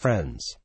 friends.